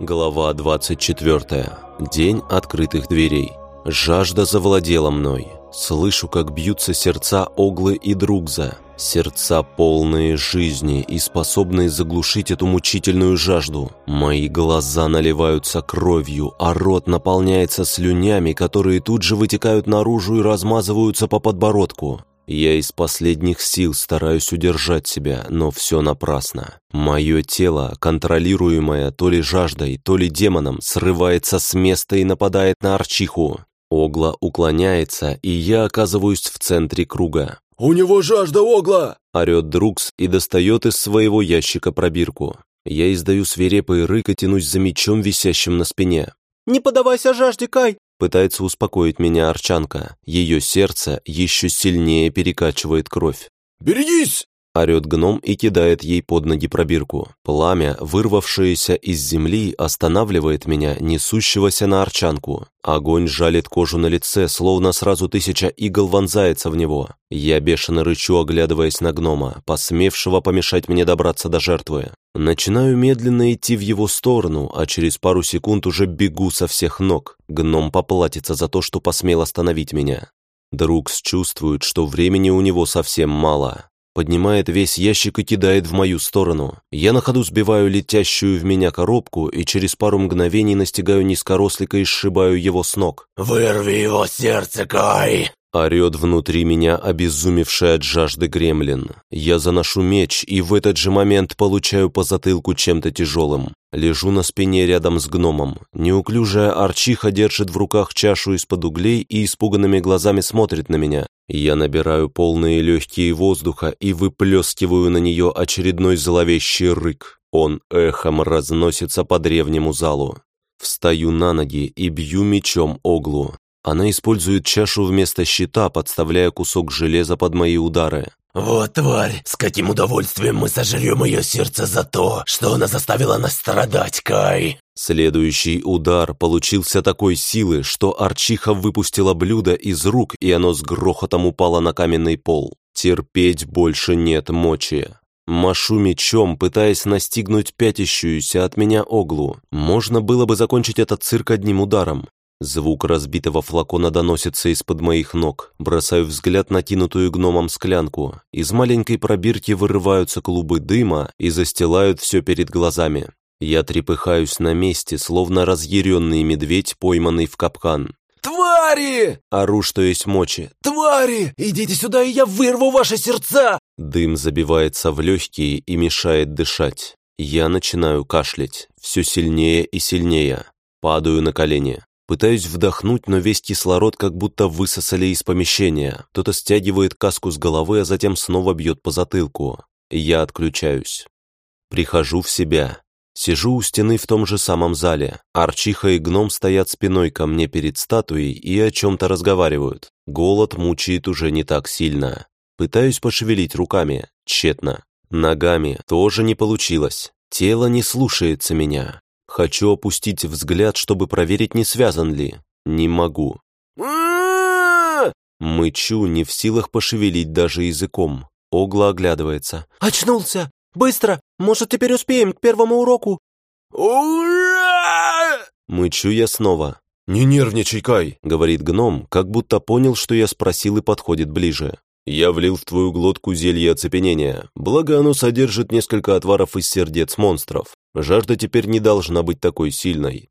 Глава 24. День открытых дверей. Жажда завладела мной. Слышу, как бьются сердца Оглы и Другза. Сердца полные жизни и способные заглушить эту мучительную жажду. Мои глаза наливаются кровью, а рот наполняется слюнями, которые тут же вытекают наружу и размазываются по подбородку. Я из последних сил стараюсь удержать себя, но все напрасно. Мое тело, контролируемое то ли жаждой, то ли демоном, срывается с места и нападает на Арчиху. Огла уклоняется, и я оказываюсь в центре круга. «У него жажда, Огла!» – орет Друкс и достает из своего ящика пробирку. Я издаю свирепый рык и тянусь за мечом, висящим на спине. «Не поддавайся жажде, Кай! Пытается успокоить меня Арчанка. Ее сердце еще сильнее перекачивает кровь. «Берегись!» Орет гном и кидает ей под ноги пробирку. Пламя, вырвавшееся из земли, останавливает меня, несущегося на арчанку. Огонь жалит кожу на лице, словно сразу тысяча игл вонзается в него. Я бешено рычу, оглядываясь на гнома, посмевшего помешать мне добраться до жертвы. Начинаю медленно идти в его сторону, а через пару секунд уже бегу со всех ног. Гном поплатится за то, что посмел остановить меня. Друкс чувствует, что времени у него совсем мало поднимает весь ящик и кидает в мою сторону. Я на ходу сбиваю летящую в меня коробку и через пару мгновений настигаю низкорослика и сшибаю его с ног. «Вырви его сердце, Кай!» Орет внутри меня обезумевший от жажды гремлин. Я заношу меч и в этот же момент получаю по затылку чем-то тяжелым. Лежу на спине рядом с гномом. Неуклюжая арчиха держит в руках чашу из-под углей и испуганными глазами смотрит на меня. Я набираю полные легкие воздуха и выплескиваю на нее очередной зловещий рык. Он эхом разносится по древнему залу. Встаю на ноги и бью мечом оглу. Она использует чашу вместо щита, подставляя кусок железа под мои удары. «Вот тварь! С каким удовольствием мы сожрем ее сердце за то, что она заставила нас страдать, Кай!» Следующий удар получился такой силы, что Арчиха выпустила блюдо из рук, и оно с грохотом упало на каменный пол. Терпеть больше нет мочи. Машу мечом, пытаясь настигнуть пятящуюся от меня оглу. Можно было бы закончить этот цирк одним ударом. Звук разбитого флакона доносится из-под моих ног. Бросаю взгляд на кинутую гномом склянку. Из маленькой пробирки вырываются клубы дыма и застилают все перед глазами. Я трепыхаюсь на месте, словно разъяренный медведь, пойманный в капкан. «Твари!» – ору, что есть мочи. «Твари! Идите сюда, и я вырву ваши сердца!» Дым забивается в легкие и мешает дышать. Я начинаю кашлять, все сильнее и сильнее. Падаю на колени. Пытаюсь вдохнуть, но весь кислород как будто высосали из помещения. Кто-то стягивает каску с головы, а затем снова бьет по затылку. Я отключаюсь. Прихожу в себя. Сижу у стены в том же самом зале. Арчиха и гном стоят спиной ко мне перед статуей и о чем-то разговаривают. Голод мучает уже не так сильно. Пытаюсь пошевелить руками. Тщетно. Ногами тоже не получилось. Тело не слушается меня. Хочу опустить взгляд, чтобы проверить, не связан ли. Не могу. Мычу, не в силах пошевелить даже языком. Огла оглядывается. «Очнулся! Быстро! Может, теперь успеем к первому уроку?» «Ура!» Мычу я снова. «Не нервничай, Кай!» — говорит гном, как будто понял, что я спросил и подходит ближе. «Я влил в твою глотку зелье оцепенения, благо оно содержит несколько отваров из сердец монстров. Жажда теперь не должна быть такой сильной».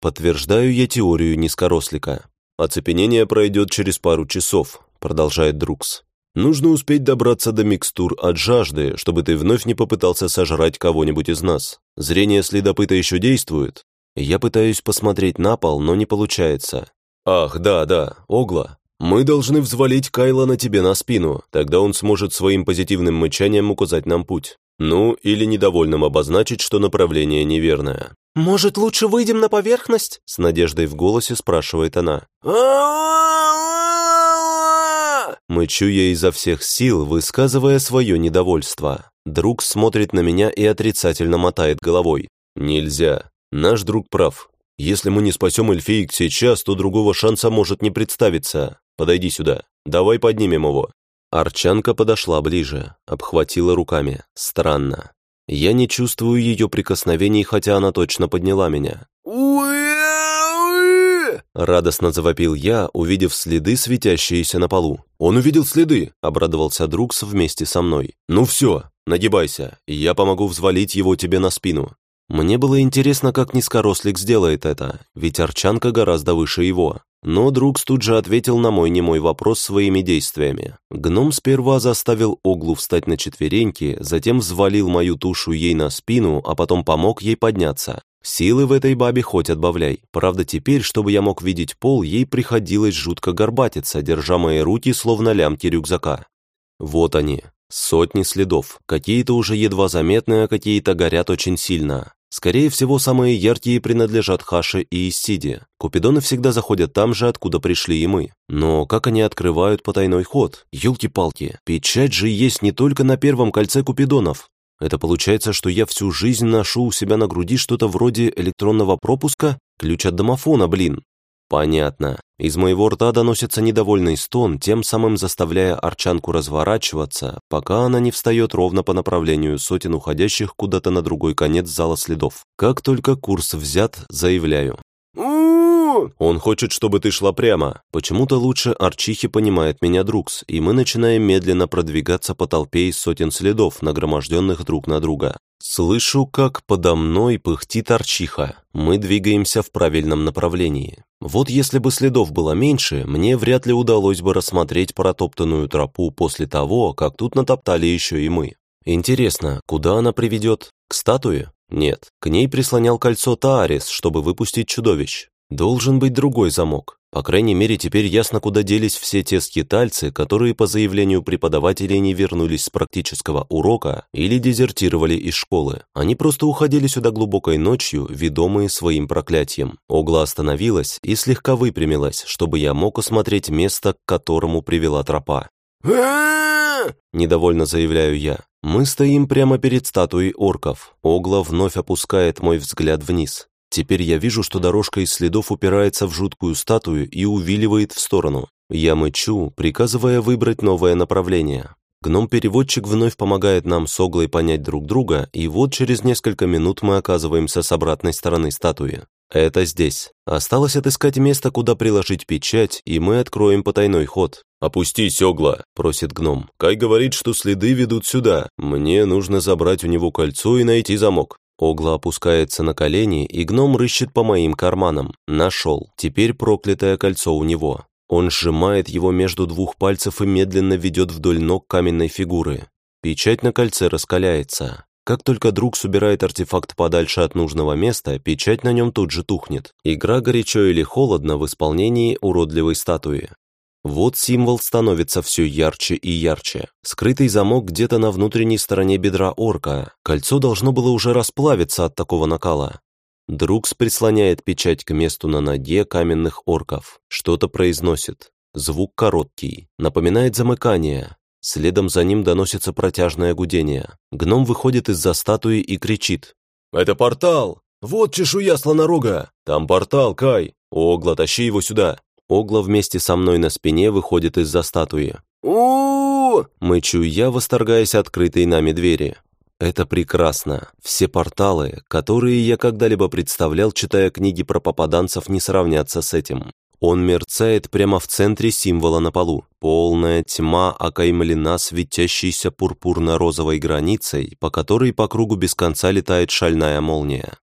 Подтверждаю я теорию низкорослика. «Оцепенение пройдет через пару часов», — продолжает Друкс. «Нужно успеть добраться до микстур от жажды, чтобы ты вновь не попытался сожрать кого-нибудь из нас. Зрение следопыта еще действует?» Я пытаюсь посмотреть на пол, но не получается. «Ах, да, да, Огла, мы должны взвалить Кайла на тебе на спину, тогда он сможет своим позитивным мычанием указать нам путь. Ну, или недовольным обозначить, что направление неверное». «Может, лучше выйдем на поверхность?» С надеждой в голосе спрашивает она. Мычу я изо всех сил, высказывая свое недовольство. Друг смотрит на меня и отрицательно мотает головой. «Нельзя. Наш друг прав. Если мы не спасем эльфиек сейчас, то другого шанса может не представиться. Подойди сюда. Давай поднимем его». Арчанка подошла ближе, обхватила руками. Странно. Я не чувствую ее прикосновений, хотя она точно подняла меня. Радостно завопил я, увидев следы, светящиеся на полу. «Он увидел следы!» – обрадовался Друкс вместе со мной. «Ну все, нагибайся, я помогу взвалить его тебе на спину». Мне было интересно, как низкорослик сделает это, ведь Арчанка гораздо выше его. Но Друкс тут же ответил на мой немой вопрос своими действиями. Гном сперва заставил Оглу встать на четвереньки, затем взвалил мою тушу ей на спину, а потом помог ей подняться. Силы в этой бабе хоть отбавляй. Правда, теперь, чтобы я мог видеть пол, ей приходилось жутко горбатиться, держа мои руки словно лямки рюкзака. Вот они, сотни следов. Какие-то уже едва заметные, а какие-то горят очень сильно. Скорее всего, самые яркие принадлежат Хаше и Исиде. Купидоны всегда заходят там же, откуда пришли и мы. Но как они открывают потайной ход? Ёлки-палки, печать же есть не только на первом кольце Купидонов. Это получается, что я всю жизнь ношу у себя на груди что-то вроде электронного пропуска? Ключ от домофона, блин. Понятно. Из моего рта доносится недовольный стон, тем самым заставляя Арчанку разворачиваться, пока она не встает ровно по направлению сотен уходящих куда-то на другой конец зала следов. Как только курс взят, заявляю. Он хочет, чтобы ты шла прямо. Почему-то лучше Арчихи понимает меня Друкс, и мы начинаем медленно продвигаться по толпе из сотен следов, нагроможденных друг на друга. Слышу, как подо мной пыхтит Арчиха. Мы двигаемся в правильном направлении. Вот если бы следов было меньше, мне вряд ли удалось бы рассмотреть протоптанную тропу после того, как тут натоптали еще и мы. Интересно, куда она приведет? К статуе? Нет, к ней прислонял кольцо Таарис, чтобы выпустить чудовищ. Должен быть другой замок. По крайней мере, теперь ясно, куда делись все те скитальцы, которые по заявлению преподавателей не вернулись с практического урока или дезертировали из школы. Они просто уходили сюда глубокой ночью, ведомые своим проклятием. Огла остановилась и слегка выпрямилась, чтобы я мог осмотреть место, к которому привела тропа. Недовольно заявляю я. Мы стоим прямо перед статуей орков. Огла вновь опускает мой взгляд вниз. Теперь я вижу, что дорожка из следов упирается в жуткую статую и увиливает в сторону. Я мычу, приказывая выбрать новое направление. Гном-переводчик вновь помогает нам с Оглой понять друг друга, и вот через несколько минут мы оказываемся с обратной стороны статуи. Это здесь. Осталось отыскать место, куда приложить печать, и мы откроем потайной ход. «Опустись, Огла!» – просит гном. «Кай говорит, что следы ведут сюда. Мне нужно забрать у него кольцо и найти замок». Огла опускается на колени, и гном рыщет по моим карманам. Нашел. Теперь проклятое кольцо у него. Он сжимает его между двух пальцев и медленно ведет вдоль ног каменной фигуры. Печать на кольце раскаляется. Как только друг собирает артефакт подальше от нужного места, печать на нем тут же тухнет. Игра горячо или холодно в исполнении уродливой статуи. Вот символ становится все ярче и ярче. Скрытый замок где-то на внутренней стороне бедра орка. Кольцо должно было уже расплавиться от такого накала. Друкс прислоняет печать к месту на ноге каменных орков. Что-то произносит. Звук короткий. Напоминает замыкание. Следом за ним доносится протяжное гудение. Гном выходит из-за статуи и кричит. «Это портал! Вот чешуя слонорога! Там портал, Кай! Огла, тащи его сюда!» Огла вместе со мной на спине выходит из-за статуи. у Мычу я, восторгаясь открытой нами двери. Это прекрасно. Все порталы, которые я когда-либо представлял, читая книги про попаданцев, не сравнятся с этим. Он мерцает прямо в центре символа на полу. Полная тьма окаймлена светящейся пурпурно-розовой границей, по которой по кругу без конца летает шальная молния.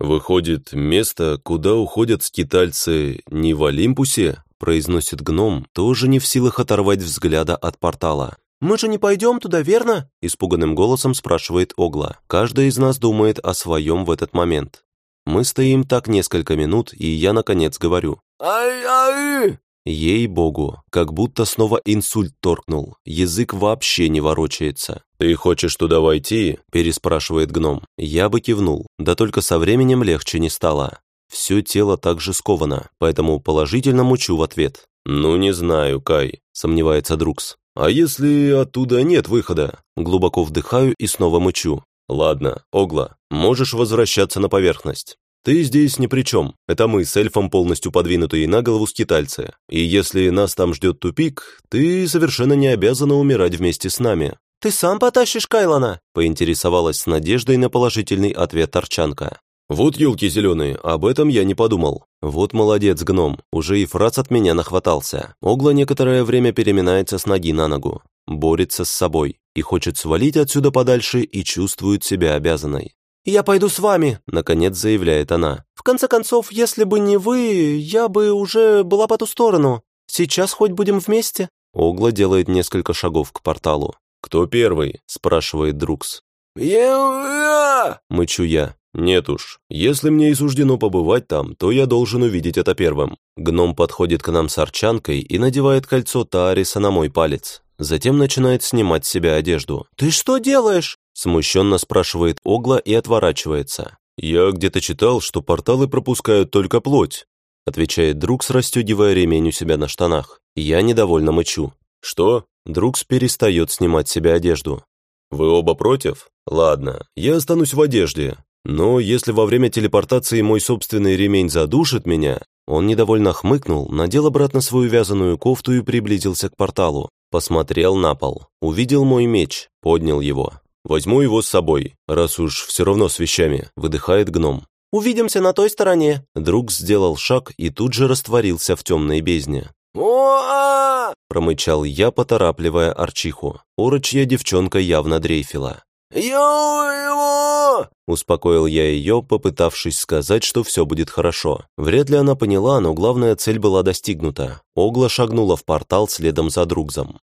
«Выходит, место, куда уходят скитальцы, не в Олимпусе?» произносит гном, тоже не в силах оторвать взгляда от портала. «Мы же не пойдем туда, верно?» Испуганным голосом спрашивает Огла. Каждый из нас думает о своем в этот момент. Мы стоим так несколько минут, и я, наконец, говорю. «Ай-ай!» Ей-богу, как будто снова инсульт торкнул, язык вообще не ворочается. «Ты хочешь туда войти?» – переспрашивает гном. Я бы кивнул, да только со временем легче не стало. Все тело также сковано, поэтому положительно мучу в ответ. «Ну, не знаю, Кай», – сомневается Друкс. «А если оттуда нет выхода?» Глубоко вдыхаю и снова мычу. «Ладно, Огла, можешь возвращаться на поверхность. Ты здесь ни при чем. Это мы с эльфом полностью подвинутые на голову скитальцы. И если нас там ждет тупик, ты совершенно не обязана умирать вместе с нами. Ты сам потащишь Кайлона?» поинтересовалась с надеждой на положительный ответ Торчанка. «Вот елки зеленые, об этом я не подумал. Вот молодец, гном, уже и фраз от меня нахватался. Огла некоторое время переминается с ноги на ногу, борется с собой и хочет свалить отсюда подальше и чувствует себя обязанной. «Я пойду с вами», — наконец заявляет она. «В конце концов, если бы не вы, я бы уже была по ту сторону. Сейчас хоть будем вместе». Огла делает несколько шагов к порталу. «Кто первый?» – спрашивает Друкс. «Я...» – мычу я. «Нет уж, если мне и суждено побывать там, то я должен увидеть это первым». Гном подходит к нам с арчанкой и надевает кольцо Таариса на мой палец. Затем начинает снимать с себя одежду. «Ты что делаешь?» – смущенно спрашивает Огла и отворачивается. «Я где-то читал, что порталы пропускают только плоть», – отвечает Друкс, расстегивая ремень у себя на штанах. Я недовольно мычу. «Что?» Друкс перестает снимать с себя одежду. «Вы оба против? Ладно, я останусь в одежде. Но если во время телепортации мой собственный ремень задушит меня...» Он недовольно хмыкнул, надел обратно свою вязаную кофту и приблизился к порталу. Посмотрел на пол, увидел мой меч, поднял его. «Возьму его с собой, раз уж все равно с вещами», — выдыхает гном. «Увидимся на той стороне». Друг сделал шаг и тут же растворился в темной бездне. о Промычал я, поторапливая Арчиху. Урочья девчонка явно дрейфила. «Ё-его!» Успокоил я ее, попытавшись сказать, что все будет хорошо. Вряд ли она поняла, но главная цель была достигнута. Огла шагнула в портал следом за Другзом.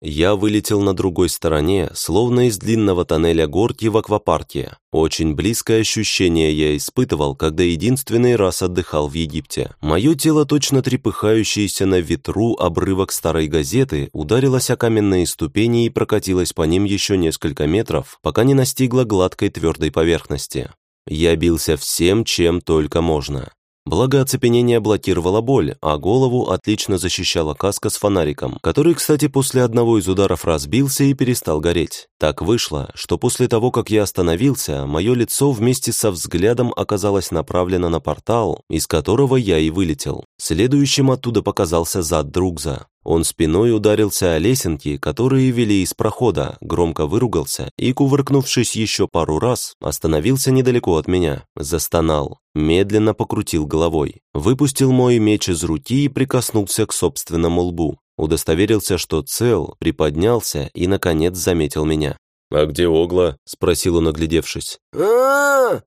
Я вылетел на другой стороне, словно из длинного тоннеля горки в аквапарке. Очень близкое ощущение я испытывал, когда единственный раз отдыхал в Египте. Мое тело, точно трепыхающееся на ветру обрывок старой газеты, ударилось о каменные ступени и прокатилось по ним еще несколько метров, пока не настигло гладкой твердой поверхности. Я бился всем, чем только можно. Благо оцепенение блокировало боль, а голову отлично защищала каска с фонариком, который, кстати, после одного из ударов разбился и перестал гореть. Так вышло, что после того, как я остановился, мое лицо вместе со взглядом оказалось направлено на портал, из которого я и вылетел. Следующим оттуда показался зад Другза. Он спиной ударился о лесенки, которые вели из прохода, громко выругался и, кувыркнувшись еще пару раз, остановился недалеко от меня, застонал, медленно покрутил головой, выпустил мой меч из руки и прикоснулся к собственному лбу. Удостоверился, что цел, приподнялся и, наконец, заметил меня. «А где Огла?» – спросил он, оглядевшись.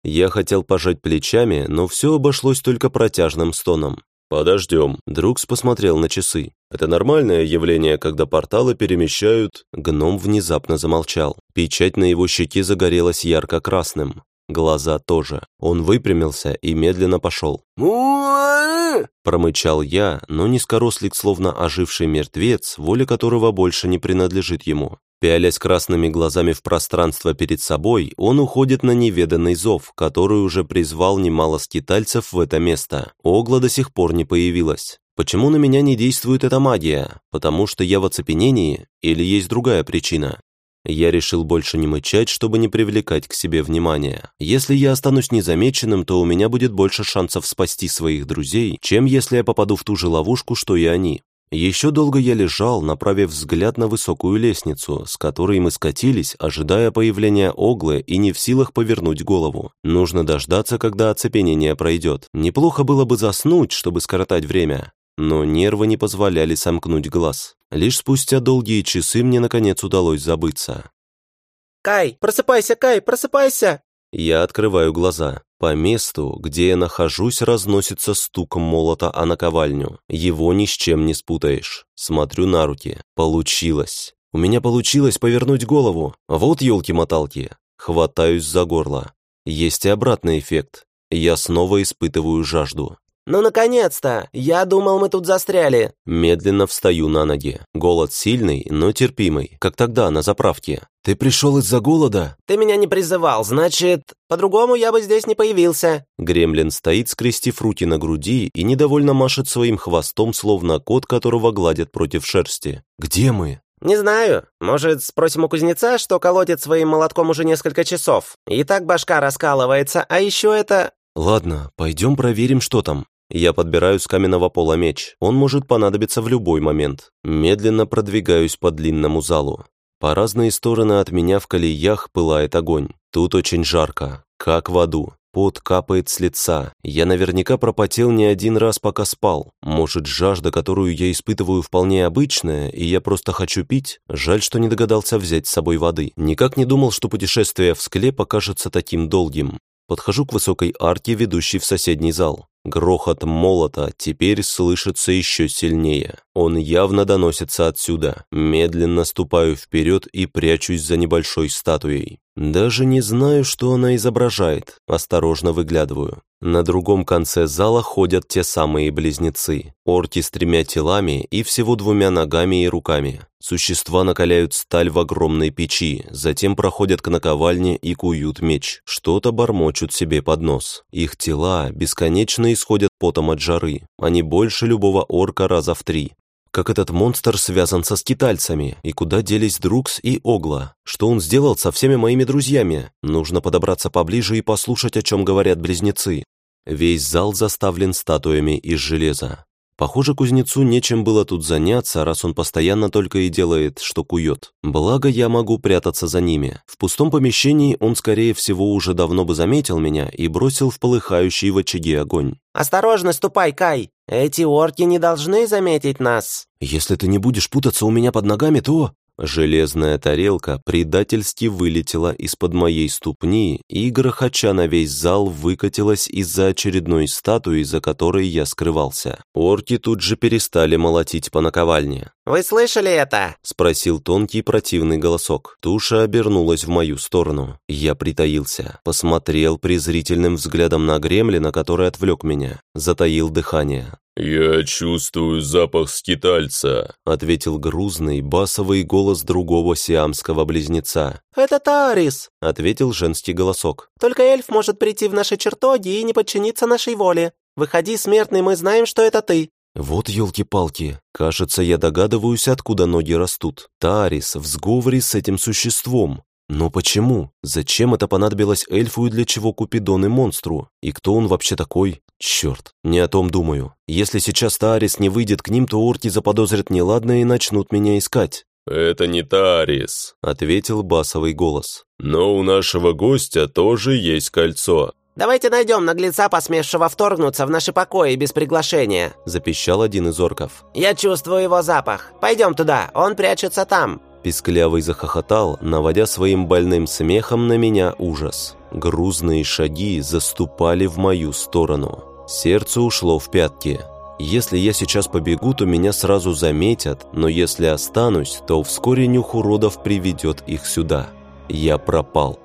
Я хотел пожать плечами, но все обошлось только протяжным стоном. «Подождем». Друкс посмотрел на часы. «Это нормальное явление, когда порталы перемещают...» Гном внезапно замолчал. Печать на его щеке загорелась ярко-красным. Глаза тоже. Он выпрямился и медленно пошел. Промычал я, но низкорослик, словно оживший мертвец, воля которого больше не принадлежит ему. Пялясь красными глазами в пространство перед собой, он уходит на неведанный зов, который уже призвал немало скитальцев в это место. Огла до сих пор не появилась. Почему на меня не действует эта магия? Потому что я в оцепенении? Или есть другая причина? Я решил больше не мычать, чтобы не привлекать к себе внимания. Если я останусь незамеченным, то у меня будет больше шансов спасти своих друзей, чем если я попаду в ту же ловушку, что и они. Еще долго я лежал, направив взгляд на высокую лестницу, с которой мы скатились, ожидая появления Оглы и не в силах повернуть голову. Нужно дождаться, когда оцепенение пройдет. Неплохо было бы заснуть, чтобы скоротать время. Но нервы не позволяли сомкнуть глаз. Лишь спустя долгие часы мне наконец удалось забыться. «Кай, просыпайся, Кай, просыпайся!» Я открываю глаза. По месту, где я нахожусь, разносится стук молота о наковальню. Его ни с чем не спутаешь. Смотрю на руки. Получилось. У меня получилось повернуть голову. Вот елки-моталки. Хватаюсь за горло. Есть и обратный эффект. Я снова испытываю жажду. «Ну, наконец-то! Я думал, мы тут застряли!» Медленно встаю на ноги. Голод сильный, но терпимый, как тогда на заправке. «Ты пришел из-за голода?» «Ты меня не призывал, значит, по-другому я бы здесь не появился». Гремлин стоит, скрестив руки на груди и недовольно машет своим хвостом, словно кот, которого гладят против шерсти. «Где мы?» «Не знаю. Может, спросим у кузнеца, что колотит своим молотком уже несколько часов. И так башка раскалывается, а еще это...» «Ладно, пойдем проверим, что там». Я подбираю с каменного пола меч. Он может понадобиться в любой момент. Медленно продвигаюсь по длинному залу. По разные стороны от меня в колеях пылает огонь. Тут очень жарко, как в аду. Пот капает с лица. Я наверняка пропотел не один раз, пока спал. Может, жажда, которую я испытываю, вполне обычная, и я просто хочу пить? Жаль, что не догадался взять с собой воды. Никак не думал, что путешествие в склеп окажется таким долгим. Подхожу к высокой арке, ведущей в соседний зал. Грохот молота теперь слышится еще сильнее. Он явно доносится отсюда. Медленно ступаю вперед и прячусь за небольшой статуей. Даже не знаю, что она изображает. Осторожно выглядываю. На другом конце зала ходят те самые близнецы. Орки с тремя телами и всего двумя ногами и руками. Существа накаляют сталь в огромной печи, затем проходят к наковальне и куют меч. Что-то бормочут себе под нос. Их тела бесконечно исходят потом от жары. Они больше любого орка раза в три как этот монстр связан со скитальцами, и куда делись Друкс и Огла. Что он сделал со всеми моими друзьями? Нужно подобраться поближе и послушать, о чем говорят близнецы. Весь зал заставлен статуями из железа. Похоже, кузнецу нечем было тут заняться, раз он постоянно только и делает, что кует. Благо, я могу прятаться за ними. В пустом помещении он, скорее всего, уже давно бы заметил меня и бросил в полыхающий в очаге огонь. «Осторожно, ступай, Кай! Эти орки не должны заметить нас!» «Если ты не будешь путаться у меня под ногами, то...» Железная тарелка предательски вылетела из-под моей ступни и, грохоча на весь зал, выкатилась из-за очередной статуи, за которой я скрывался. Орки тут же перестали молотить по наковальне. «Вы слышали это?» — спросил тонкий противный голосок. Туша обернулась в мою сторону. Я притаился, посмотрел презрительным взглядом на гремлина, который отвлек меня, затаил дыхание. «Я чувствую запах скитальца», — ответил грузный басовый голос другого сиамского близнеца. «Это Тарис», — ответил женский голосок. «Только эльф может прийти в наши чертоги и не подчиниться нашей воле. Выходи, смертный, мы знаем, что это ты». Вот елки-палки. Кажется, я догадываюсь, откуда ноги растут. Тарис в сговоре с этим существом. Но почему? Зачем это понадобилось эльфу и для чего Купидон и монстру? И кто он вообще такой? Черт, не о том думаю. Если сейчас Тарис не выйдет к ним, то орки заподозрят неладное и начнут меня искать. «Это не Тарис», — ответил басовый голос. «Но у нашего гостя тоже есть кольцо. «Давайте найдем наглеца, посмевшего вторгнуться в наши покои без приглашения», — запищал один из орков. «Я чувствую его запах. Пойдем туда, он прячется там». Писклявый захохотал, наводя своим больным смехом на меня ужас. Грузные шаги заступали в мою сторону. Сердце ушло в пятки. Если я сейчас побегу, то меня сразу заметят, но если останусь, то вскоре нюх уродов приведет их сюда. Я пропал.